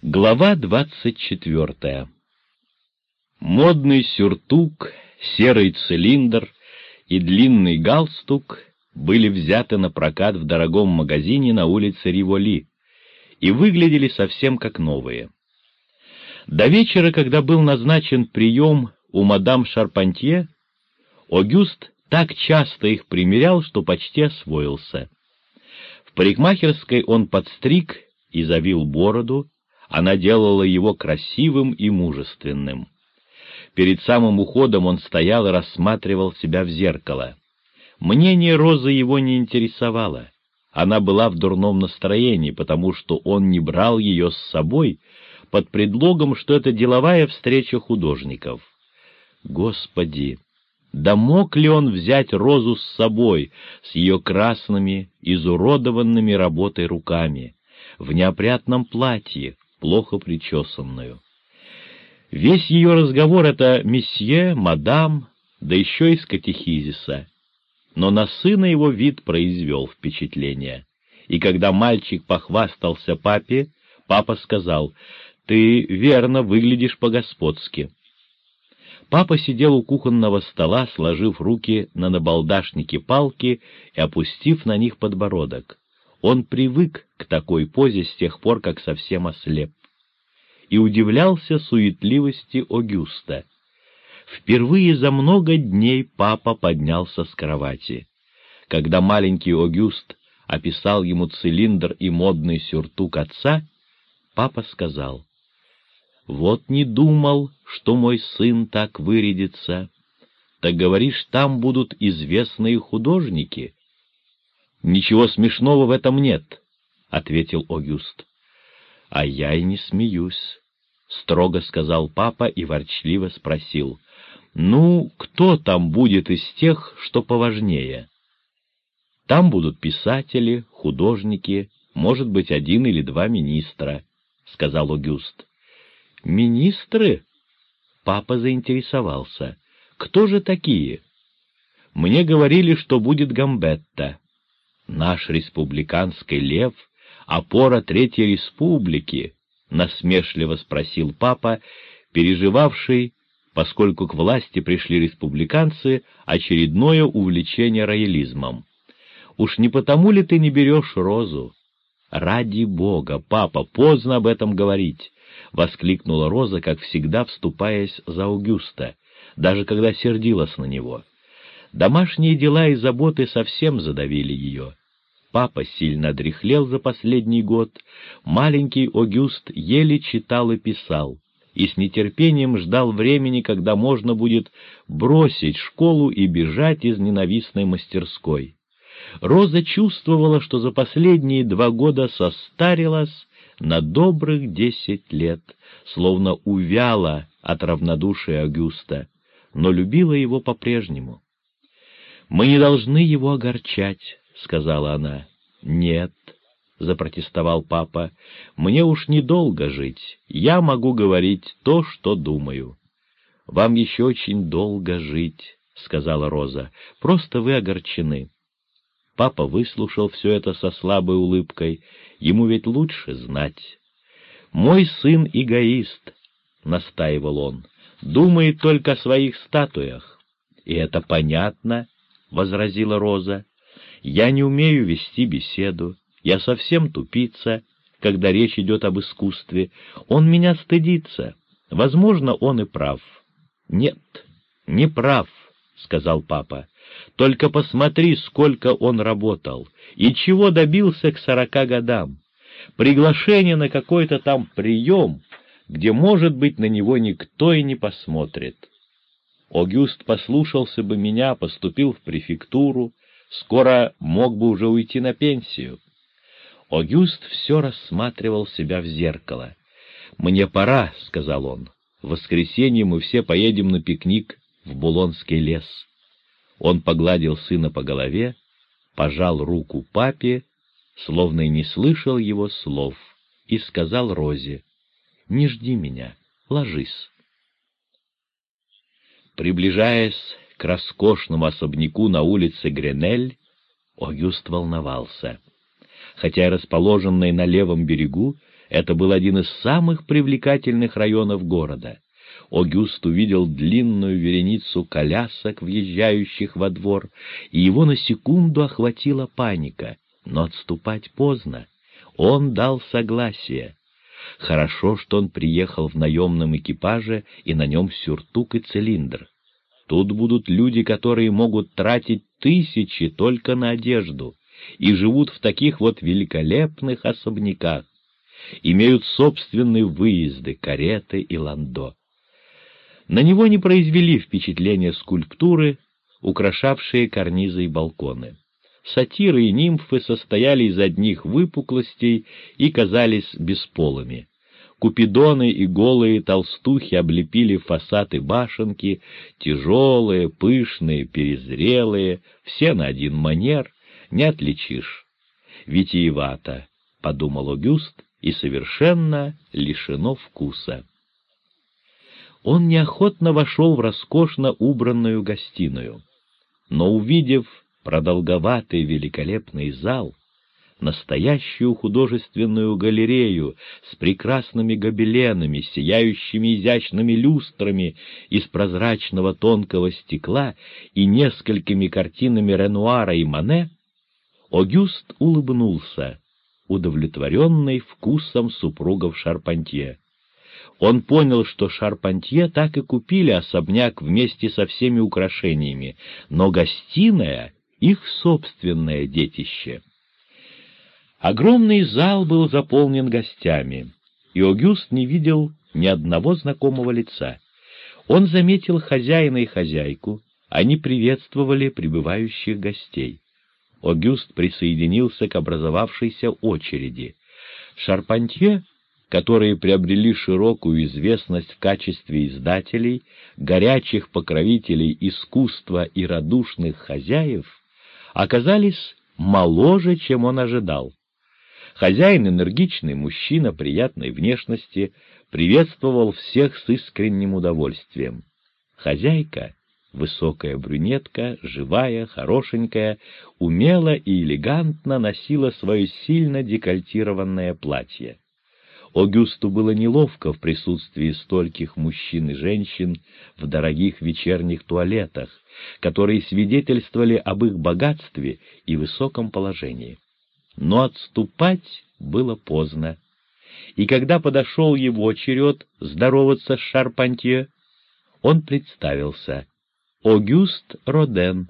Глава двадцать четвертая Модный сюртук, серый цилиндр и длинный галстук были взяты на прокат в дорогом магазине на улице Риволи и выглядели совсем как новые. До вечера, когда был назначен прием у мадам Шарпантье, Огюст так часто их примерял, что почти освоился. В парикмахерской он подстриг и завил бороду, она делала его красивым и мужественным. Перед самым уходом он стоял и рассматривал себя в зеркало. Мнение Розы его не интересовало. Она была в дурном настроении, потому что он не брал ее с собой под предлогом, что это деловая встреча художников. Господи! Да мог ли он взять Розу с собой, с ее красными, изуродованными работой руками, в неопрятном платье, плохо причесанную? Весь ее разговор — это месье, мадам, да еще из катехизиса. Но на сына его вид произвел впечатление. И когда мальчик похвастался папе, папа сказал, «Ты верно выглядишь по-господски». Папа сидел у кухонного стола, сложив руки на набалдашнике палки и опустив на них подбородок. Он привык к такой позе с тех пор, как совсем ослеп и удивлялся суетливости Огюста. Впервые за много дней папа поднялся с кровати. Когда маленький Огюст описал ему цилиндр и модный сюртук отца, папа сказал, «Вот не думал, что мой сын так вырядится. Так говоришь, там будут известные художники?» «Ничего смешного в этом нет», — ответил Огюст. — А я и не смеюсь, — строго сказал папа и ворчливо спросил. — Ну, кто там будет из тех, что поважнее? — Там будут писатели, художники, может быть, один или два министра, — сказал Огюст. — Министры? Папа заинтересовался. — Кто же такие? — Мне говорили, что будет Гамбетта. Наш республиканский лев — опора Третьей Республики? — насмешливо спросил папа, переживавший, поскольку к власти пришли республиканцы, очередное увлечение роялизмом. «Уж не потому ли ты не берешь розу?» «Ради бога, папа, поздно об этом говорить!» — воскликнула Роза, как всегда вступаясь за Аугюста, даже когда сердилась на него. Домашние дела и заботы совсем задавили ее. Папа сильно дряхлел за последний год, маленький Огюст еле читал и писал, и с нетерпением ждал времени, когда можно будет бросить школу и бежать из ненавистной мастерской. Роза чувствовала, что за последние два года состарилась на добрых десять лет, словно увяла от равнодушия Агюста, но любила его по-прежнему. «Мы не должны его огорчать», — сказала она. «Нет», — запротестовал папа, — «мне уж недолго жить, я могу говорить то, что думаю». «Вам еще очень долго жить», — сказала Роза, — «просто вы огорчены». Папа выслушал все это со слабой улыбкой, ему ведь лучше знать. «Мой сын эгоист», — настаивал он, — «думает только о своих статуях». «И это понятно», — возразила Роза. Я не умею вести беседу, я совсем тупица, когда речь идет об искусстве. Он меня стыдится. Возможно, он и прав. Нет, не прав, — сказал папа. Только посмотри, сколько он работал, и чего добился к сорока годам. Приглашение на какой-то там прием, где, может быть, на него никто и не посмотрит. Огюст послушался бы меня, поступил в префектуру, скоро мог бы уже уйти на пенсию. Огюст все рассматривал себя в зеркало. «Мне пора», — сказал он. «В воскресенье мы все поедем на пикник в Булонский лес». Он погладил сына по голове, пожал руку папе, словно и не слышал его слов, и сказал Розе, «Не жди меня, ложись». Приближаясь к роскошному особняку на улице Гренель, Огюст волновался. Хотя расположенный на левом берегу, Это был один из самых привлекательных районов города. Огюст увидел длинную вереницу колясок, въезжающих во двор, и его на секунду охватила паника, но отступать поздно. Он дал согласие. Хорошо, что он приехал в наемном экипаже и на нем сюртук и цилиндр. Тут будут люди, которые могут тратить тысячи только на одежду и живут в таких вот великолепных особняках, имеют собственные выезды, кареты и ландо. На него не произвели впечатления скульптуры, украшавшие карнизы и балконы. Сатиры и нимфы состояли из одних выпуклостей и казались бесполыми. Купидоны и голые толстухи облепили фасады башенки, тяжелые, пышные, перезрелые, все на один манер, не отличишь. Витиевато, — подумал Огюст, и совершенно лишено вкуса. Он неохотно вошел в роскошно убранную гостиную, но, увидев продолговатый великолепный зал, настоящую художественную галерею с прекрасными гобеленами, сияющими изящными люстрами из прозрачного тонкого стекла и несколькими картинами Ренуара и Мане, Огюст улыбнулся, удовлетворенный вкусом супругов Шарпантье. Он понял, что Шарпантье так и купили особняк вместе со всеми украшениями, но гостиная — их собственное детище. Огромный зал был заполнен гостями, и Огюст не видел ни одного знакомого лица. Он заметил хозяина и хозяйку, они приветствовали прибывающих гостей. Огюст присоединился к образовавшейся очереди. Шарпантье, которые приобрели широкую известность в качестве издателей, горячих покровителей искусства и радушных хозяев, оказались моложе, чем он ожидал. Хозяин, энергичный мужчина приятной внешности, приветствовал всех с искренним удовольствием. Хозяйка Высокая брюнетка, живая, хорошенькая, умело и элегантно носила свое сильно декольтированное платье. Огюсту было неловко в присутствии стольких мужчин и женщин в дорогих вечерних туалетах, которые свидетельствовали об их богатстве и высоком положении. Но отступать было поздно. И когда подошел его черед здороваться с Шарпантье, он представился — Огюст Роден.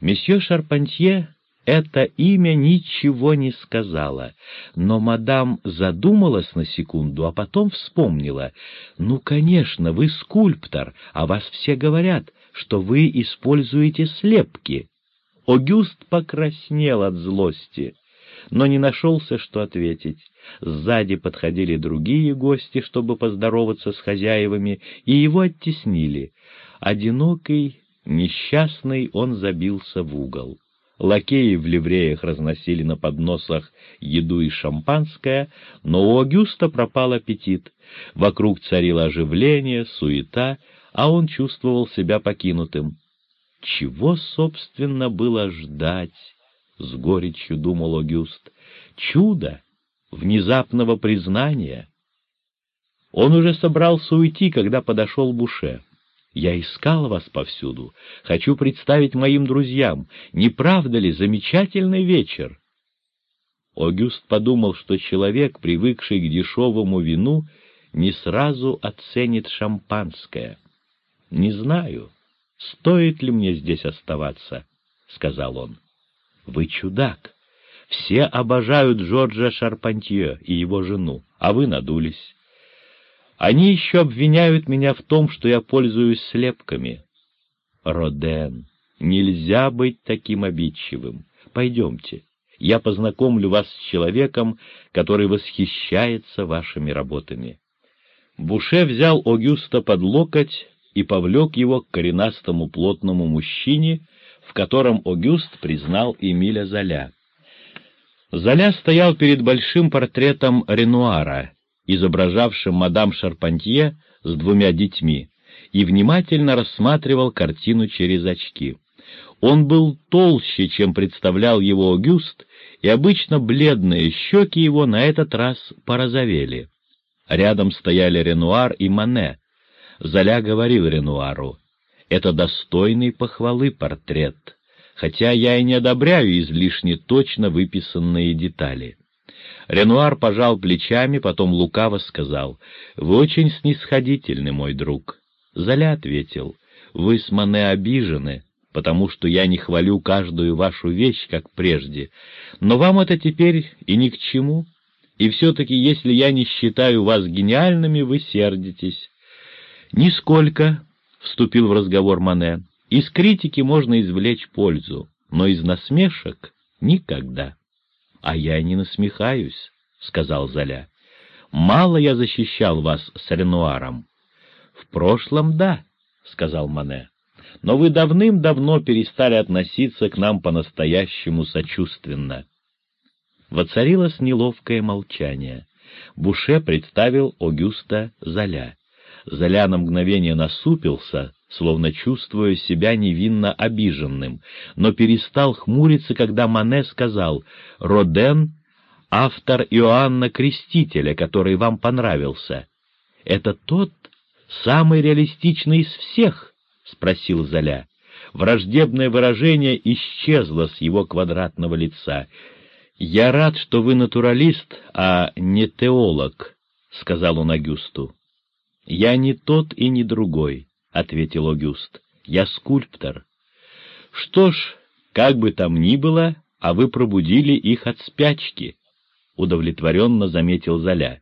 Месье Шарпантье это имя ничего не сказала, но мадам задумалась на секунду, а потом вспомнила. «Ну, конечно, вы скульптор, а вас все говорят, что вы используете слепки». Огюст покраснел от злости, но не нашелся, что ответить. Сзади подходили другие гости, чтобы поздороваться с хозяевами, и его оттеснили. Одинокий, несчастный, он забился в угол. Лакеи в ливреях разносили на подносах еду и шампанское, но у Агюста пропал аппетит. Вокруг царило оживление, суета, а он чувствовал себя покинутым. Чего, собственно, было ждать? — с горечью думал Агюст. Чудо! Внезапного признания! Он уже собрался уйти, когда подошел Буше. Я искал вас повсюду. Хочу представить моим друзьям. Не правда ли замечательный вечер?» Огюст подумал, что человек, привыкший к дешевому вину, не сразу оценит шампанское. «Не знаю, стоит ли мне здесь оставаться», — сказал он. «Вы чудак. Все обожают Джорджа Шарпантье и его жену, а вы надулись. Они еще обвиняют меня в том, что я пользуюсь слепками. Роден, нельзя быть таким обидчивым. Пойдемте, я познакомлю вас с человеком, который восхищается вашими работами. Буше взял Огюста под локоть и повлек его к коренастому плотному мужчине, в котором Огюст признал Эмиля Золя. Золя стоял перед большим портретом Ренуара, изображавшим мадам Шарпантье с двумя детьми, и внимательно рассматривал картину через очки. Он был толще, чем представлял его Огюст, и обычно бледные щеки его на этот раз порозовели. Рядом стояли Ренуар и Мане. Золя говорил Ренуару, «Это достойный похвалы портрет, хотя я и не одобряю излишне точно выписанные детали». Ренуар пожал плечами, потом лукаво сказал, «Вы очень снисходительны, мой друг». Золя ответил, «Вы с Мане обижены, потому что я не хвалю каждую вашу вещь, как прежде, но вам это теперь и ни к чему, и все-таки, если я не считаю вас гениальными, вы сердитесь». «Нисколько», — вступил в разговор Мане, — «из критики можно извлечь пользу, но из насмешек — никогда». «А я не насмехаюсь», — сказал Золя. «Мало я защищал вас с Ренуаром». «В прошлом — да», — сказал Мане. «Но вы давным-давно перестали относиться к нам по-настоящему сочувственно». Воцарилось неловкое молчание. Буше представил Огюста Золя. Золя на мгновение насупился, словно чувствуя себя невинно обиженным, но перестал хмуриться, когда Мане сказал «Роден — автор Иоанна Крестителя, который вам понравился». «Это тот, самый реалистичный из всех?» — спросил Золя. Враждебное выражение исчезло с его квадратного лица. «Я рад, что вы натуралист, а не теолог», — сказал он Агюсту. «Я не тот и не другой ответил Огюст. «Я скульптор». «Что ж, как бы там ни было, а вы пробудили их от спячки», — удовлетворенно заметил Золя.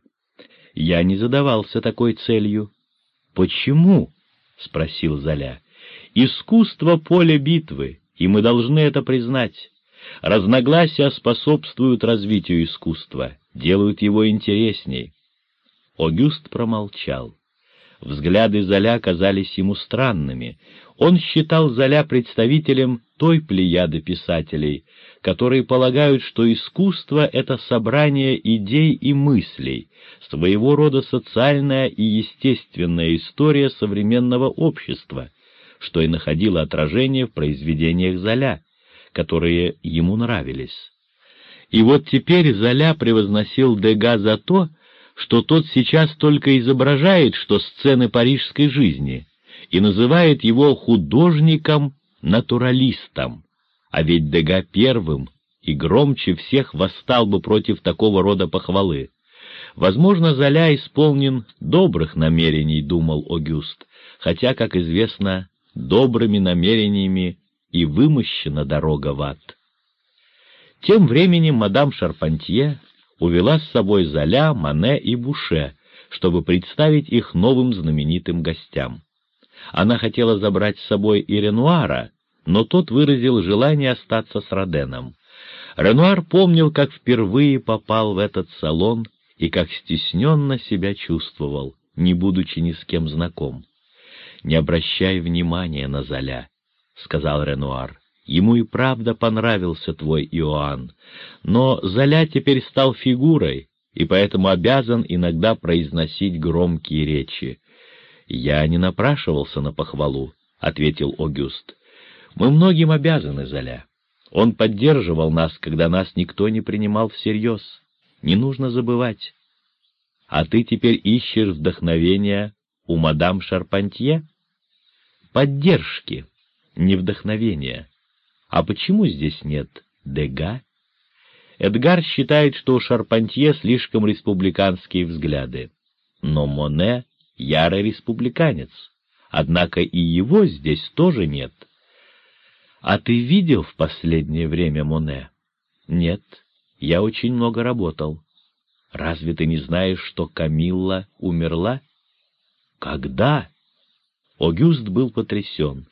«Я не задавался такой целью». «Почему?» — спросил Золя. «Искусство — поле битвы, и мы должны это признать. Разногласия способствуют развитию искусства, делают его интересней». Огюст промолчал. Взгляды Золя казались ему странными. Он считал Золя представителем той плеяды писателей, которые полагают, что искусство — это собрание идей и мыслей, своего рода социальная и естественная история современного общества, что и находило отражение в произведениях Золя, которые ему нравились. И вот теперь Золя превозносил Дега за то, что тот сейчас только изображает, что сцены парижской жизни, и называет его художником-натуралистом, а ведь Дега первым и громче всех восстал бы против такого рода похвалы. Возможно, Золя исполнен добрых намерений, думал Огюст, хотя, как известно, добрыми намерениями и вымощена дорога в ад. Тем временем мадам Шарпантье увела с собой Золя, Мане и Буше, чтобы представить их новым знаменитым гостям. Она хотела забрать с собой и Ренуара, но тот выразил желание остаться с Роденом. Ренуар помнил, как впервые попал в этот салон и как стесненно себя чувствовал, не будучи ни с кем знаком. «Не обращай внимания на Золя», — сказал Ренуар. Ему и правда понравился твой Иоанн, но Золя теперь стал фигурой, и поэтому обязан иногда произносить громкие речи. «Я не напрашивался на похвалу», — ответил Огюст. «Мы многим обязаны Золя. Он поддерживал нас, когда нас никто не принимал всерьез. Не нужно забывать. А ты теперь ищешь вдохновения у мадам Шарпантье? Поддержки, не вдохновения. А почему здесь нет Дега? Эдгар считает, что у Шарпантье слишком республиканские взгляды. Но Моне — ярый республиканец, однако и его здесь тоже нет. А ты видел в последнее время Моне? Нет, я очень много работал. Разве ты не знаешь, что Камилла умерла? Когда? Огюст был потрясен.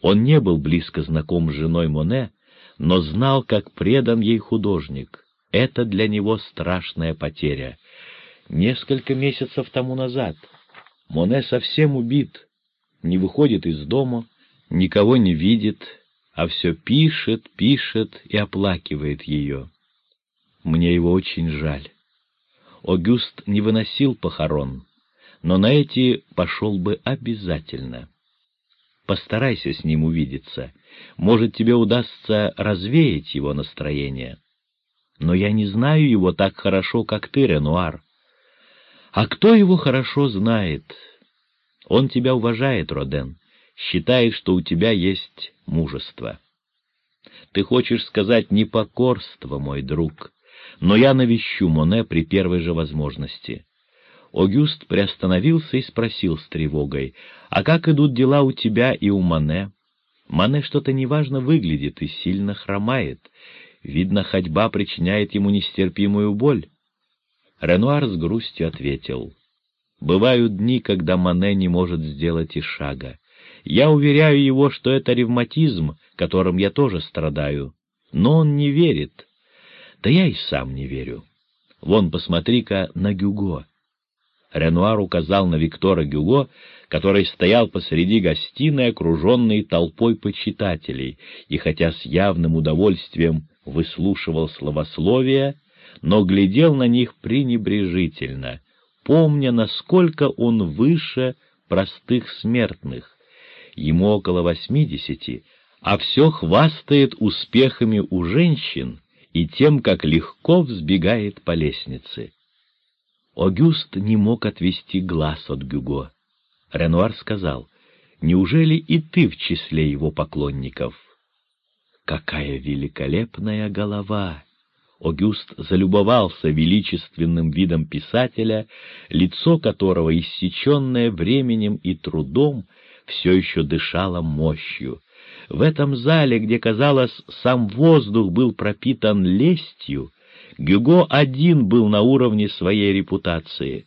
Он не был близко знаком с женой Моне, но знал, как предан ей художник. Это для него страшная потеря. Несколько месяцев тому назад Моне совсем убит, не выходит из дома, никого не видит, а все пишет, пишет и оплакивает ее. Мне его очень жаль. Огюст не выносил похорон, но на эти пошел бы обязательно. Постарайся с ним увидеться. Может, тебе удастся развеять его настроение. но я не знаю его так хорошо, как ты, Ренуар. А кто его хорошо знает? Он тебя уважает, Роден, считает, что у тебя есть мужество. Ты хочешь сказать непокорство, мой друг, но я навещу Моне при первой же возможности. Огюст приостановился и спросил с тревогой, «А как идут дела у тебя и у Моне?» Мане что-то неважно выглядит и сильно хромает. Видно, ходьба причиняет ему нестерпимую боль. Ренуар с грустью ответил. «Бывают дни, когда Мане не может сделать и шага. Я уверяю его, что это ревматизм, которым я тоже страдаю. Но он не верит. Да я и сам не верю. Вон, посмотри-ка на Гюго. Ренуар указал на Виктора Гюго, который стоял посреди гостиной, окруженной толпой почитателей, и хотя с явным удовольствием выслушивал словословия, но глядел на них пренебрежительно, помня, насколько он выше простых смертных. Ему около восьмидесяти, а все хвастает успехами у женщин и тем, как легко взбегает по лестнице. Огюст не мог отвести глаз от Гюго. Ренуар сказал, «Неужели и ты в числе его поклонников?» «Какая великолепная голова!» Огюст залюбовался величественным видом писателя, лицо которого, иссеченное временем и трудом, все еще дышало мощью. В этом зале, где, казалось, сам воздух был пропитан лестью, Гюго один был на уровне своей репутации.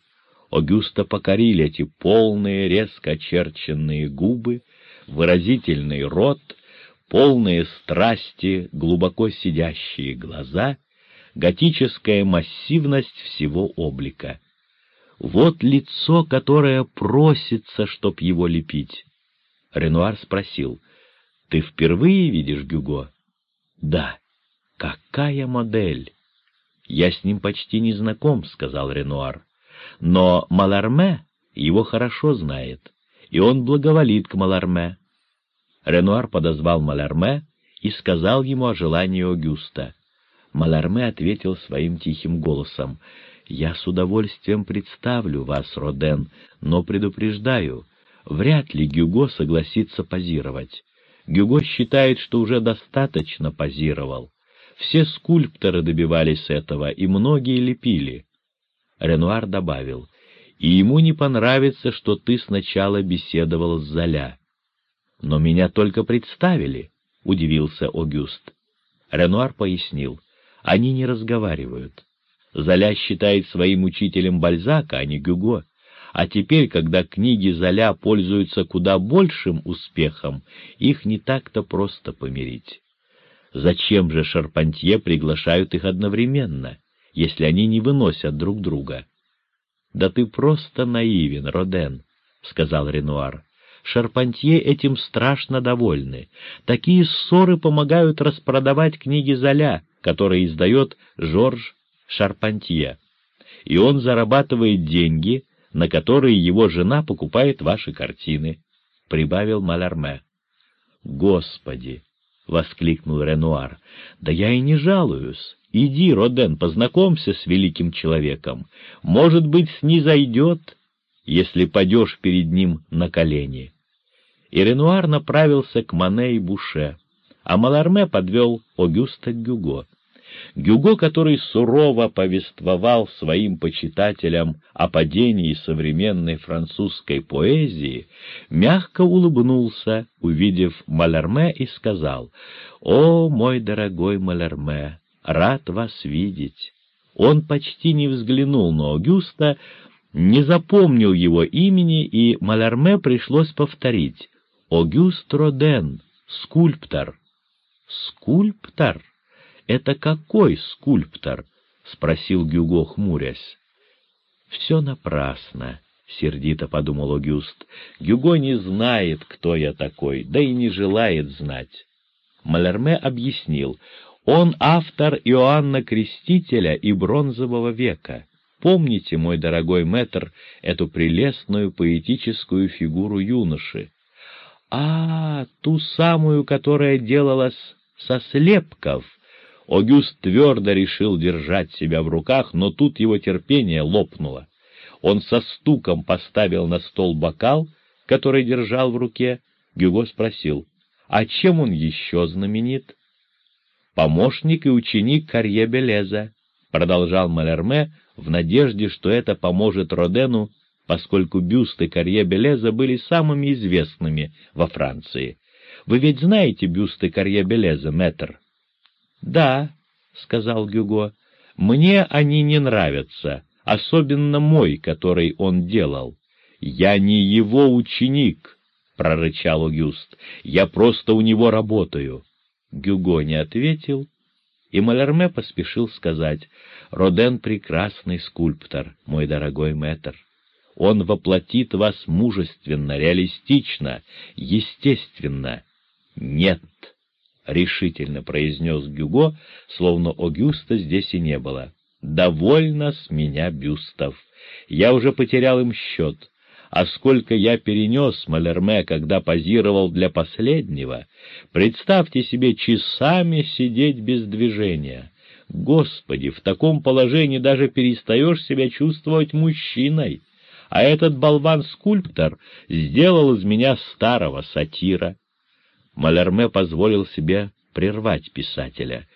Огюста покорили эти полные, резко очерченные губы, выразительный рот, полные страсти, глубоко сидящие глаза, готическая массивность всего облика. Вот лицо, которое просится, чтоб его лепить. Ренуар спросил, «Ты впервые видишь Гюго?» «Да». «Какая модель!» «Я с ним почти не знаком», — сказал Ренуар. «Но Маларме его хорошо знает, и он благоволит к Маларме». Ренуар подозвал Маларме и сказал ему о желании Огюста. Маларме ответил своим тихим голосом, «Я с удовольствием представлю вас, Роден, но предупреждаю, вряд ли Гюго согласится позировать. Гюго считает, что уже достаточно позировал. Все скульпторы добивались этого, и многие лепили. Ренуар добавил, и ему не понравится, что ты сначала беседовал с Золя. Но меня только представили, — удивился Огюст. Ренуар пояснил, они не разговаривают. Золя считает своим учителем Бальзака, а не Гюго. А теперь, когда книги Золя пользуются куда большим успехом, их не так-то просто помирить. Зачем же Шарпантье приглашают их одновременно, если они не выносят друг друга? — Да ты просто наивен, Роден, — сказал Ренуар. Шарпантье этим страшно довольны. Такие ссоры помогают распродавать книги Золя, которые издает Жорж Шарпантье. И он зарабатывает деньги, на которые его жена покупает ваши картины, — прибавил Малярме. Господи! — воскликнул Ренуар. — Да я и не жалуюсь. Иди, Роден, познакомься с великим человеком. Может быть, снизойдет, если падешь перед ним на колени. И Ренуар направился к Мане и Буше, а Маларме подвел Огюста Гюго. Гюго, который сурово повествовал своим почитателям о падении современной французской поэзии, мягко улыбнулся, увидев Малерме, и сказал, «О, мой дорогой Малерме, рад вас видеть!» Он почти не взглянул на Огюста, не запомнил его имени, и Малерме пришлось повторить «Огюст Роден, скульптор». «Скульптор?» «Это какой скульптор?» — спросил Гюго, хмурясь. «Все напрасно», — сердито подумал Огюст. «Гюго не знает, кто я такой, да и не желает знать». Малерме объяснил, он автор Иоанна Крестителя и Бронзового века. Помните, мой дорогой мэтр, эту прелестную поэтическую фигуру юноши? А, ту самую, которая делалась со слепков, Огюст твердо решил держать себя в руках, но тут его терпение лопнуло. Он со стуком поставил на стол бокал, который держал в руке. Гюго спросил, а чем он еще знаменит? «Помощник и ученик Карье Белеза», — продолжал Малерме в надежде, что это поможет Родену, поскольку бюсты Карье Белеза были самыми известными во Франции. Вы ведь знаете бюсты Карье Белеза, мэтр? «Да», — сказал Гюго, — «мне они не нравятся, особенно мой, который он делал. Я не его ученик», — прорычал Огюст, — «я просто у него работаю». Гюго не ответил, и Малерме поспешил сказать, «Роден — прекрасный скульптор, мой дорогой мэтр. Он воплотит вас мужественно, реалистично, естественно. Нет». — решительно произнес Гюго, словно Огюста здесь и не было. «Довольно с меня бюстов. Я уже потерял им счет. А сколько я перенес Малерме, когда позировал для последнего, представьте себе часами сидеть без движения. Господи, в таком положении даже перестаешь себя чувствовать мужчиной. А этот болван-скульптор сделал из меня старого сатира». Малерме позволил себе прервать писателя.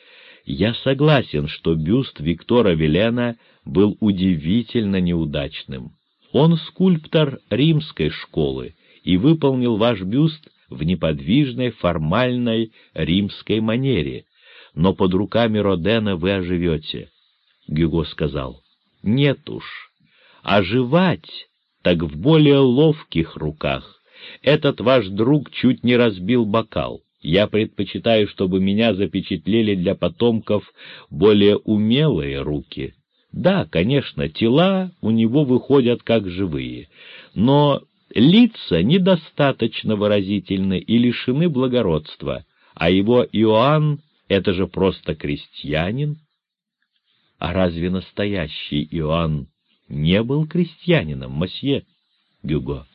«Я согласен, что бюст Виктора Велена был удивительно неудачным. Он скульптор римской школы и выполнил ваш бюст в неподвижной формальной римской манере, но под руками Родена вы оживете». Гюго сказал, «Нет уж, оживать так в более ловких руках, этот ваш друг чуть не разбил бокал. Я предпочитаю, чтобы меня запечатлели для потомков более умелые руки. Да, конечно, тела у него выходят как живые, но лица недостаточно выразительны и лишены благородства, а его Иоанн — это же просто крестьянин. А разве настоящий Иоанн не был крестьянином, мосье Гюго?